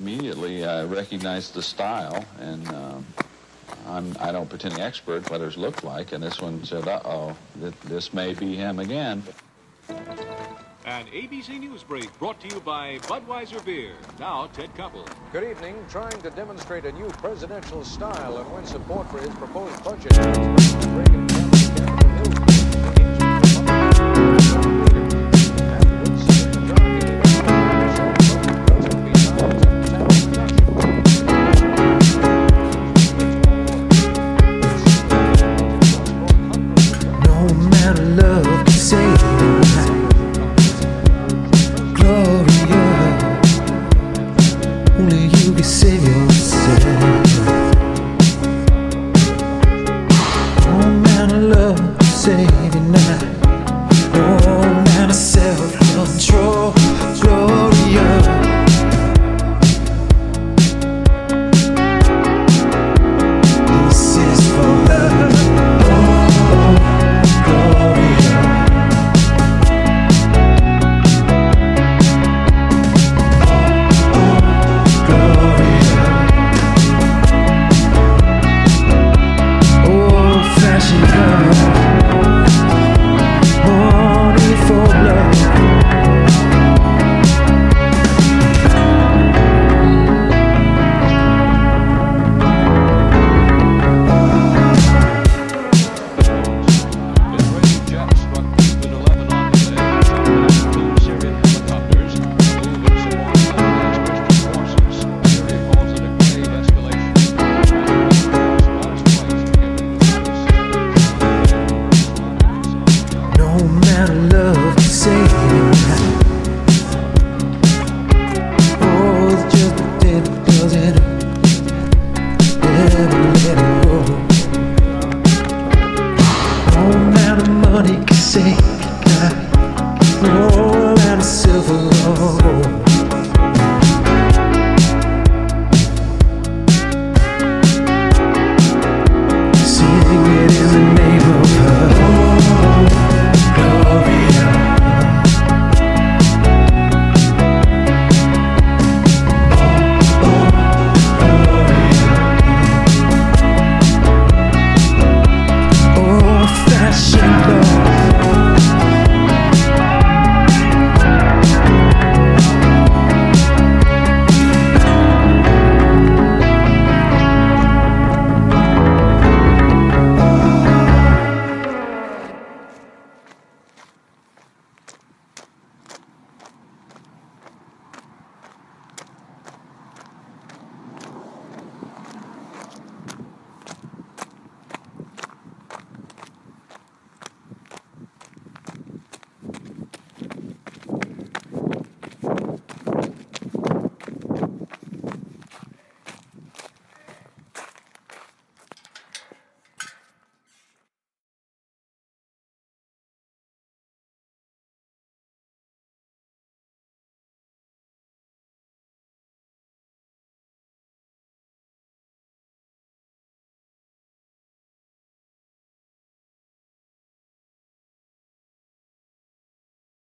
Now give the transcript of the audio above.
immediately uh, I recognized the style, and um, I'm, I don't pretend to be expert what hers looked like, and this one said, uh-oh, th- this may be him again. An ABC News break brought to you by Budweiser Beer. Now, Ted Koppel. Good evening. Trying to demonstrate a new presidential style and win support for his proposed budget.